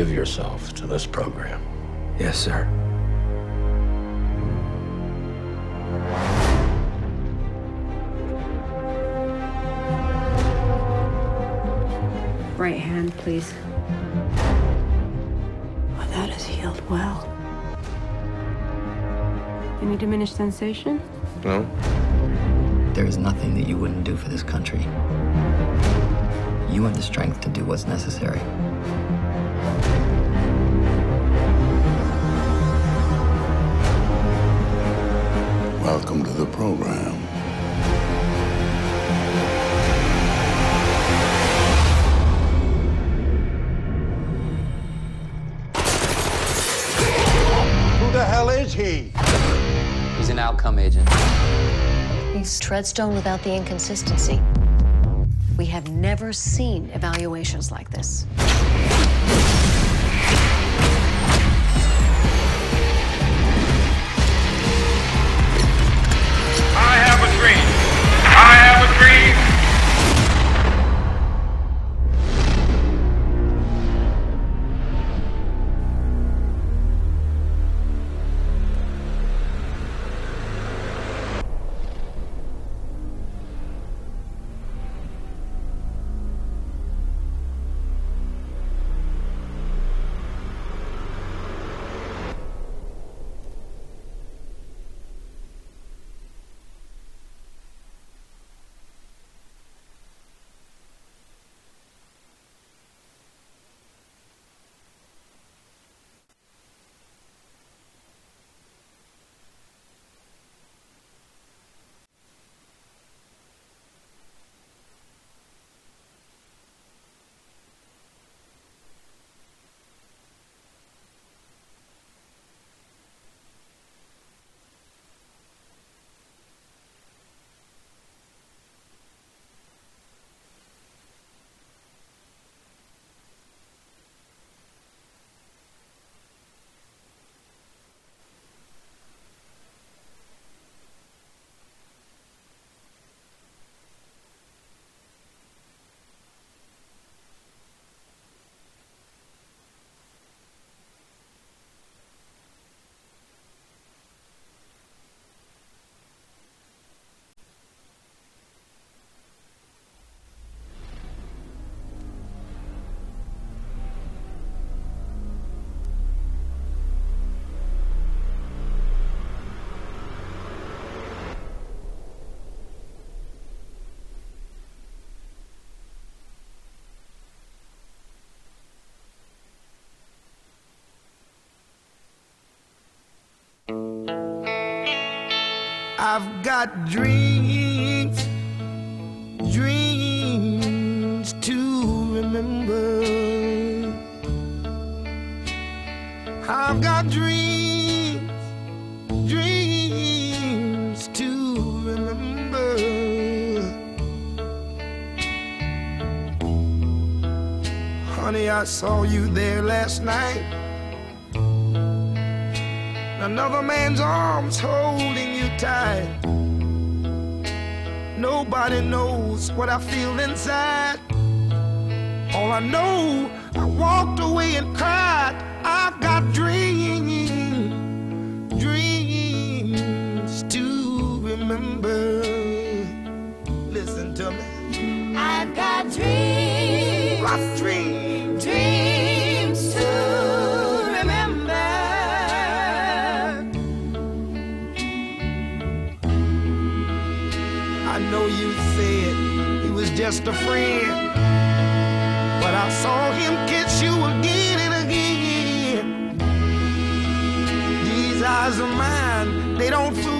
give yourself to this program? Yes, sir. Right hand, please. That has healed well. Any diminished sensation? No. There is nothing that you wouldn't do for this country. You have the strength to do what's necessary. Welcome to the program. Who the hell is he? He's an outcome agent. He's Treadstone without the inconsistency. We have never seen evaluations like this. I I've got dreams, dreams to remember. I've got dreams, dreams to remember. Honey, I saw you there last night. Another man's arms holding you tight. Nobody knows what I feel inside. All I know, I walked away and cried. Eyes of mine, they don't fool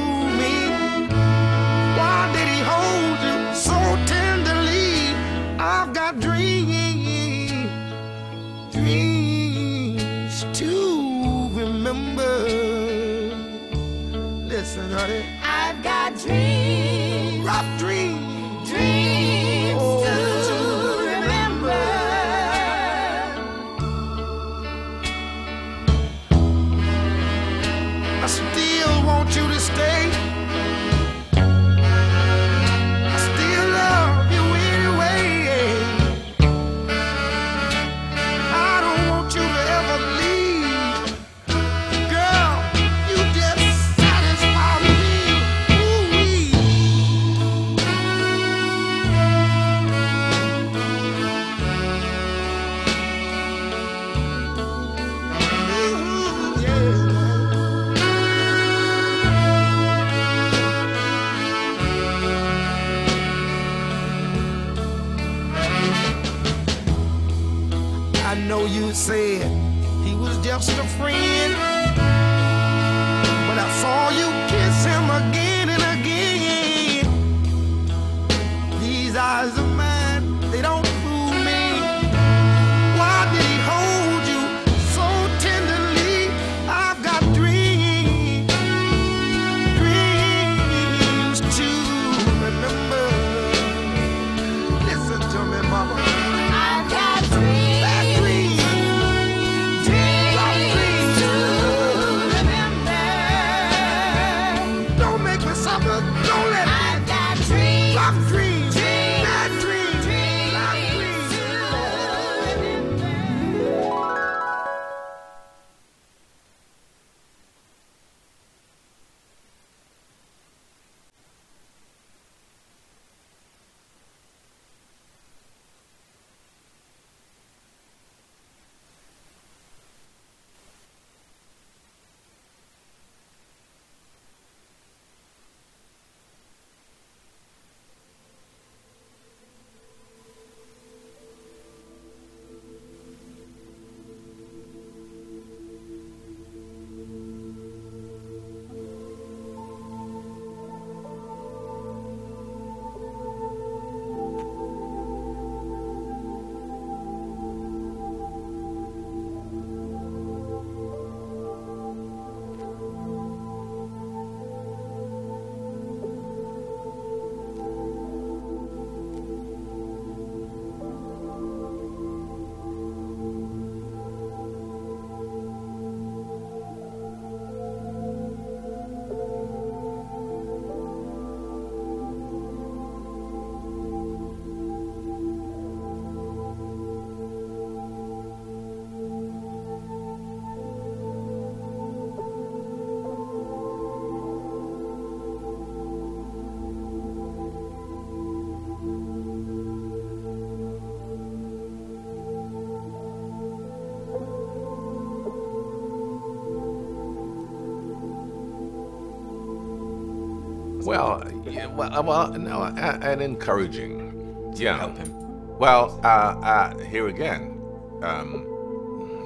Well, yeah, well, uh, well, no, uh, and encouraging. To yeah. Help him. Well, uh, uh, here again, um,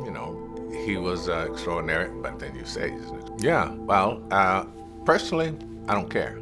you know, he was uh, extraordinary, but then you say, yeah, well, uh, personally, I don't care.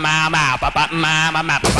Thank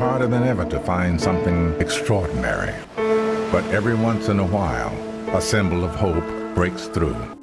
Harder than ever to find something extraordinary. But every once in a while, a symbol of hope breaks through.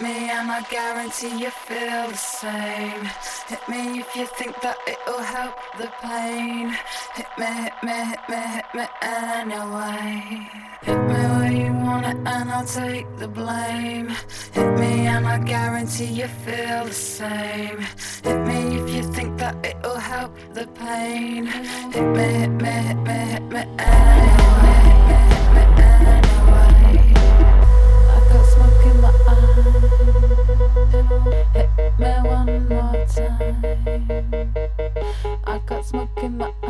Me and I guarantee you feel the same. Hit me if you think that it'll help the pain. Hit me, hit me, hit me, hit me anyway. Hit me where you want it and I'll take the blame. Hit me and I guarantee you feel the same. Hit me if you think that it'll help the pain. Hit me, hit me, hit me, hit me anyway. My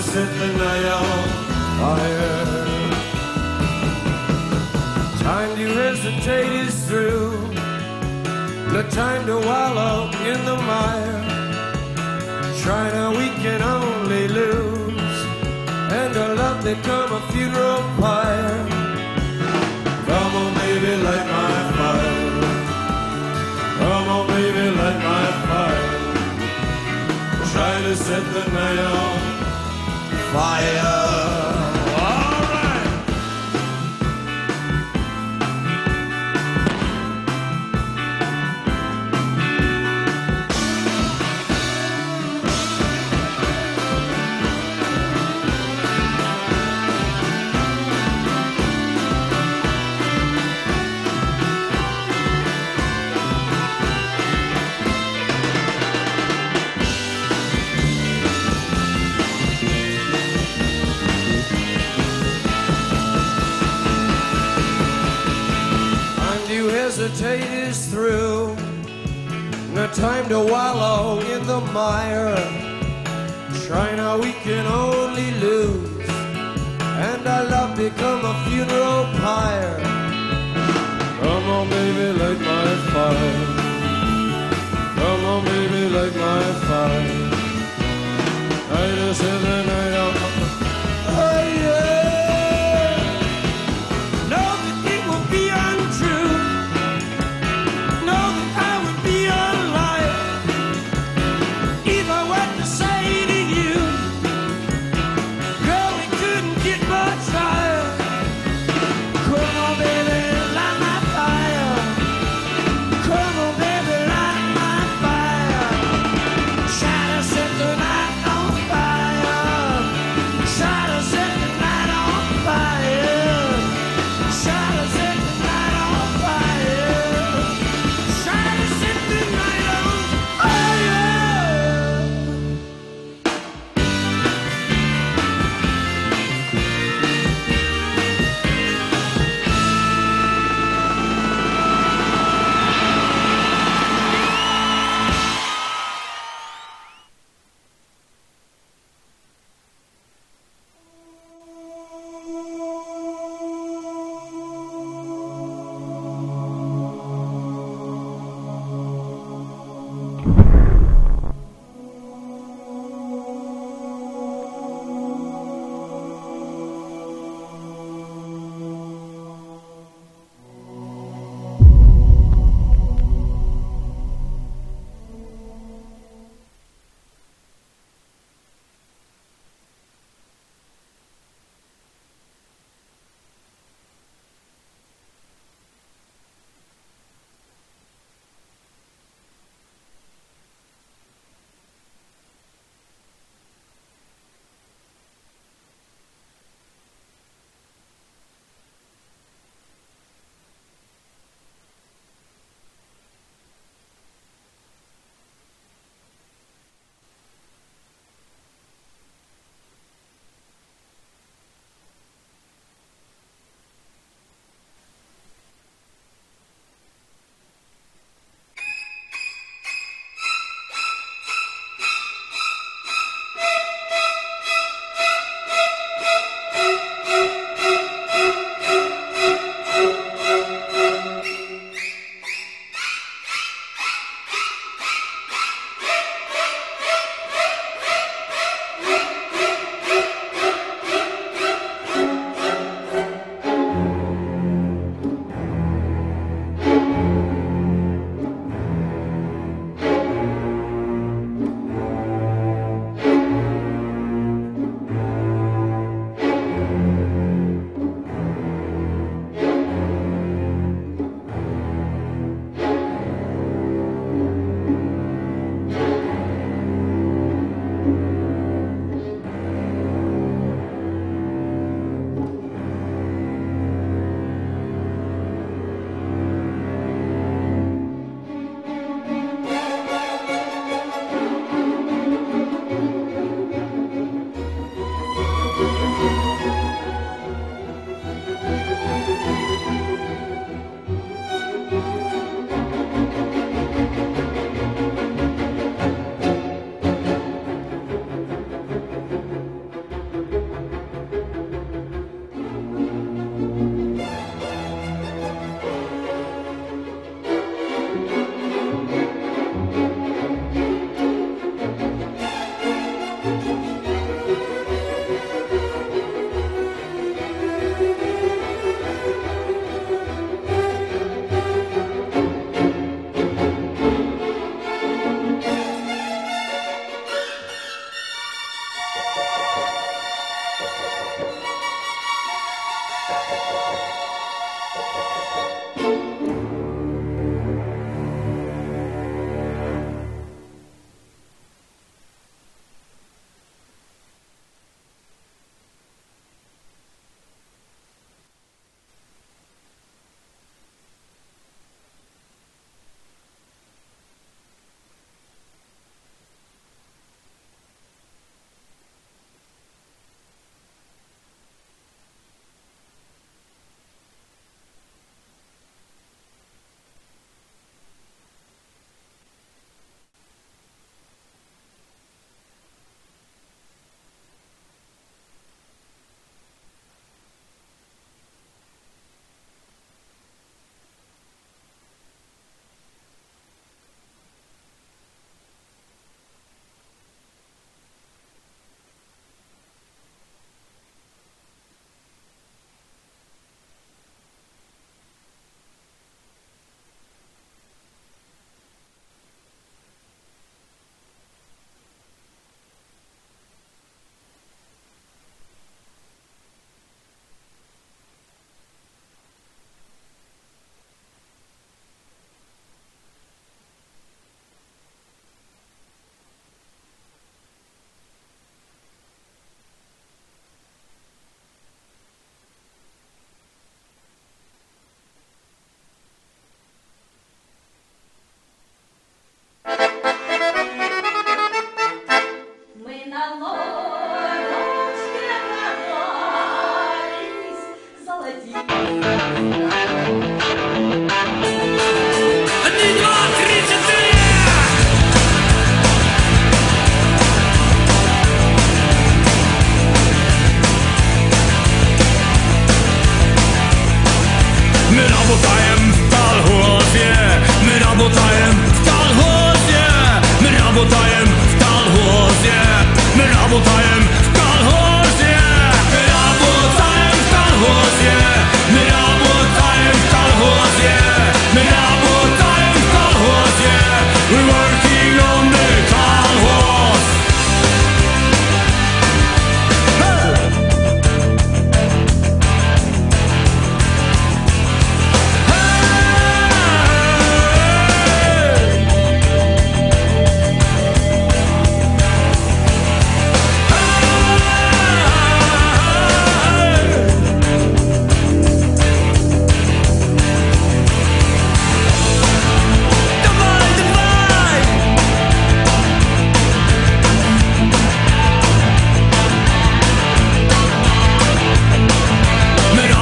To on fire. Time to hesitate is through. No time to wallow in the mire. Try now, we can only lose. And our love become a funeral pyre. Come on, baby, light my fire. Come on, baby, light my fire. Try to set the night on fire. To hesitate is through. No time to wallow in the mire. Try now, we can only lose. And our love become a funeral pyre. Come on, baby, light my fire. Come on, baby, light my fire. I just set the night on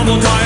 will die.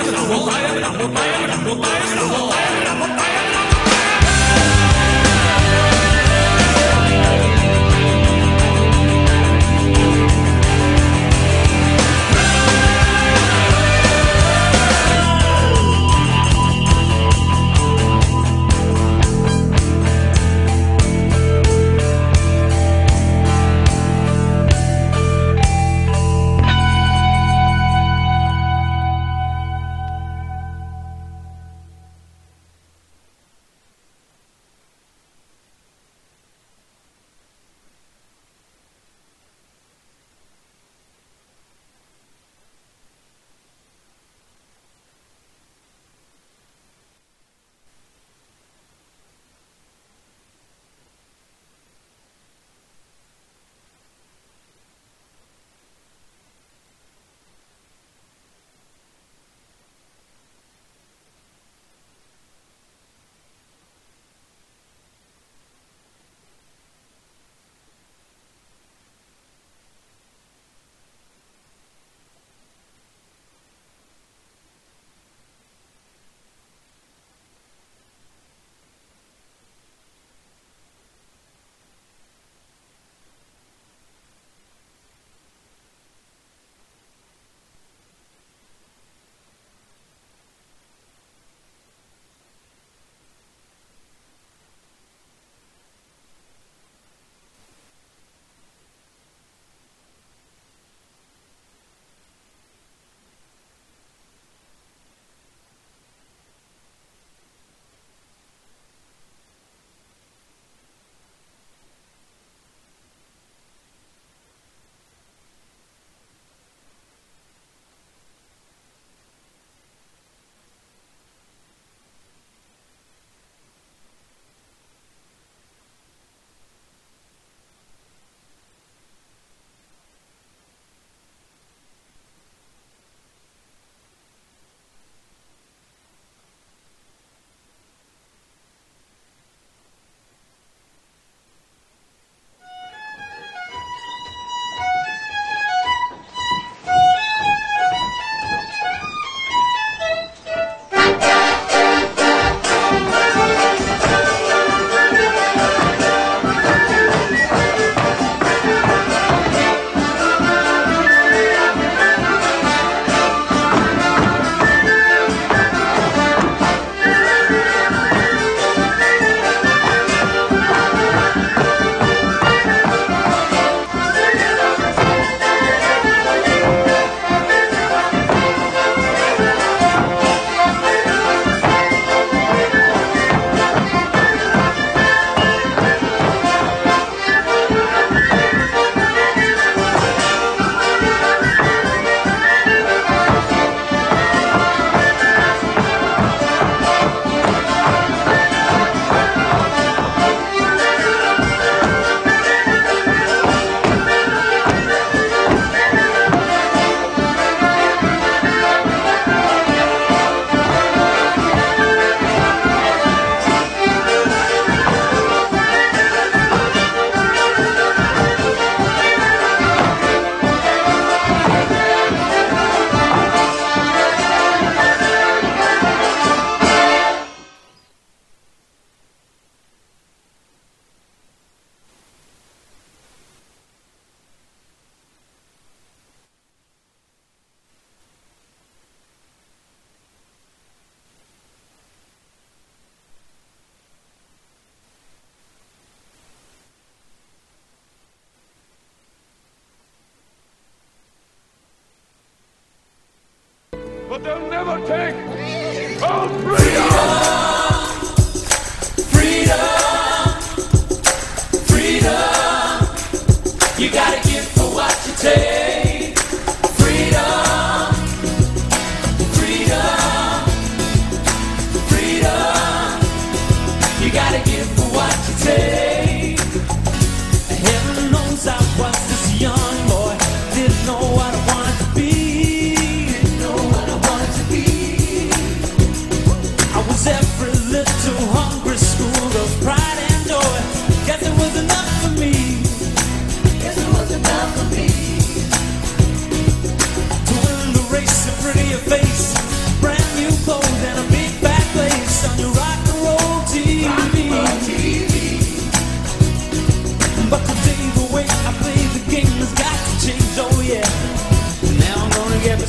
I am a apple, I am a apple, I am a apple, I am a apple, I am.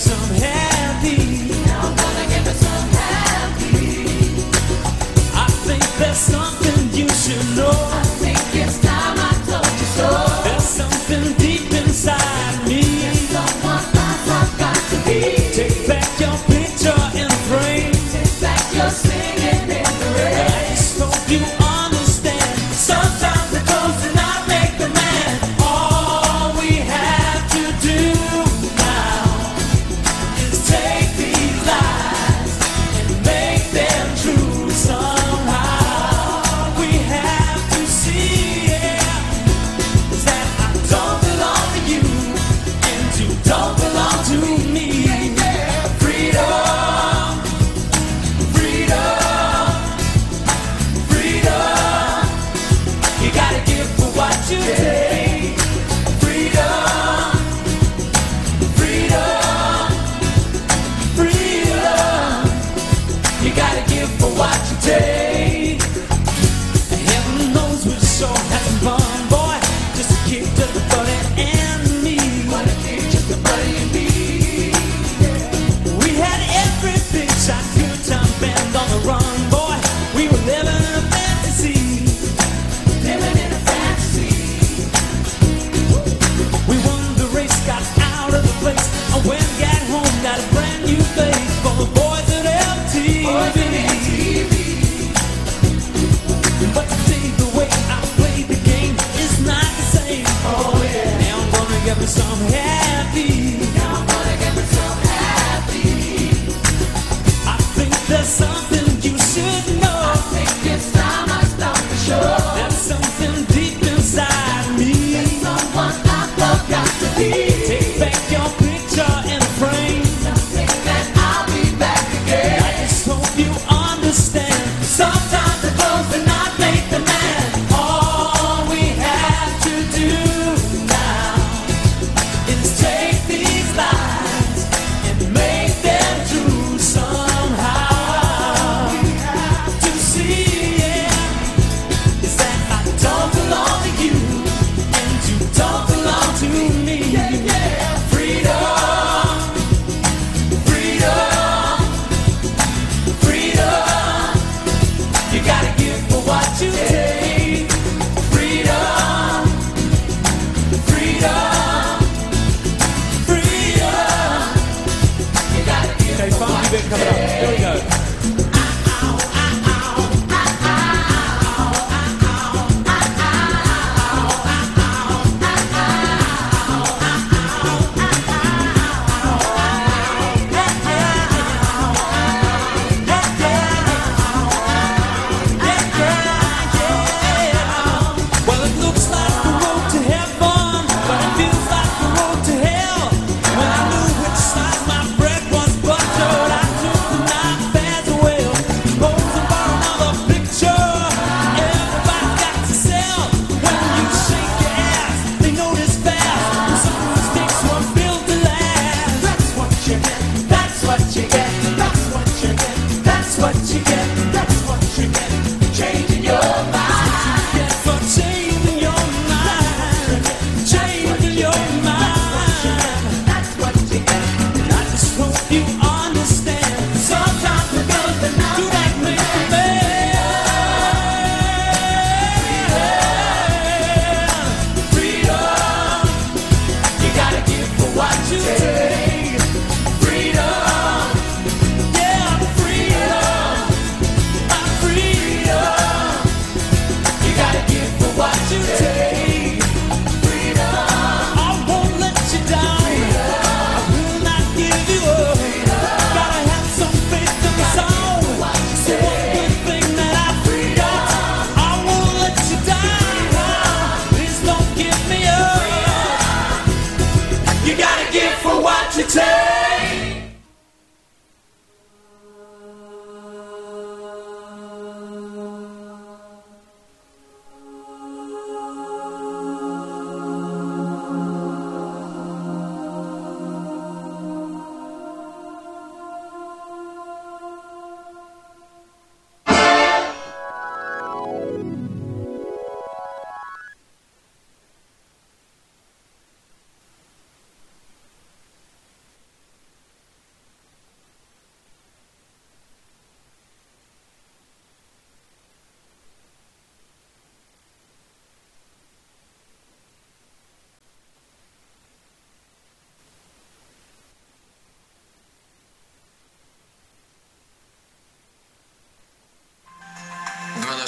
Me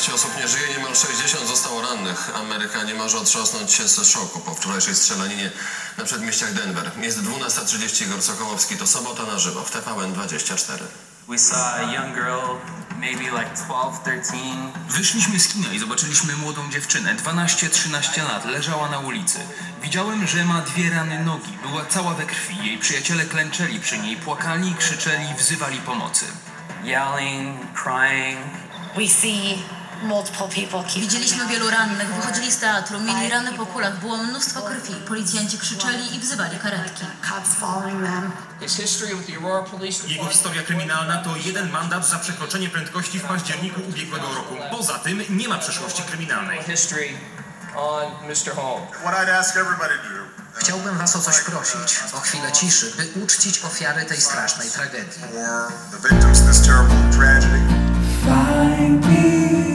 14 osób nie żyje, niemal 60 zostało rannych. Ameryka nie może otrząsnąć się ze szoku po wczorajszej strzelaninie na przedmieściach Denver. Jest 12.30, Igor Sokołowski, to sobota na żywo w TVN 24. We saw a young girl, maybe like 12, 13. Wyszliśmy z kina i zobaczyliśmy młodą dziewczynę, 12-13 lat, leżała na ulicy. Widziałem, że ma dwie rany nogi, była cała we krwi. Jej przyjaciele klęczeli przy niej, płakali, krzyczeli, wzywali pomocy. Yelling, crying. We see Widzieliśmy wielu rannych, wychodzili z teatru, mieli rany po kulach, było mnóstwo krwi. Policjanci krzyczeli i wzywali karetki. Jego historia kryminalna to jeden mandat za przekroczenie prędkości w październiku ubiegłego roku. Poza tym nie ma przeszłości kryminalnej. Chciałbym Was o coś prosić, o chwilę ciszy, by uczcić ofiary tej strasznej tragedii. Find me